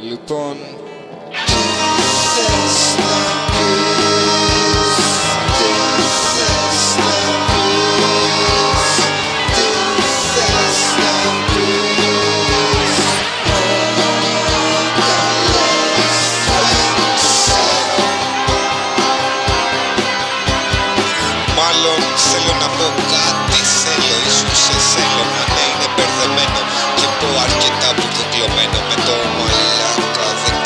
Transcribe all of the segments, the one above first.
Λοιπόν, Μάλλον θέλω να πω κάτι Θέλω ίσως σε θέλω Μα ναι είναι μπερδεμένο Και πω αρκετά μπουρδοκλωμένο Με το μαλάκα Δεν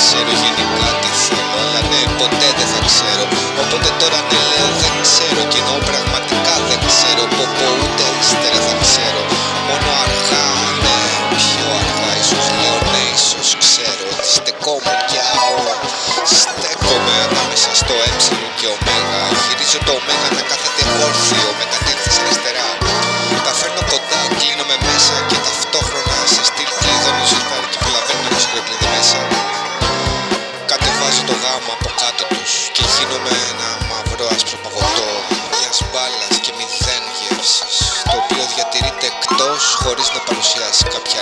ξέρω γενικά τι θέλω Αλλά ναι ποτέ δεν θα ξέρω. Οπότε τώρα ναι λέω δεν ξέρω Και εννοώ πραγματικά δεν ξέρω Πω πω ούτε ύστερα θα ξέρω. Μόνο αργά ναι Πιο αργά ίσως λέω ναι ίσως ξέρω. Ότι στεκόμαι πια Στέκομαι ανάμεσα στο ε και ω Γυρίζω το ω να κάθεται όρθιο με κατεύθυνση αριστερά. Τα φέρνω κοντά, κλείνομαι μέσα και ταυτόχρονα Κατεβάζω το γάμο από κάτω τους. Και γίνομαι ένα μαύρο άσπρο παγωτό μιας μπάλας και μηδέν γεύσης το οποίο διατηρείται εκτός χωρίς να παρουσιάσει κάποια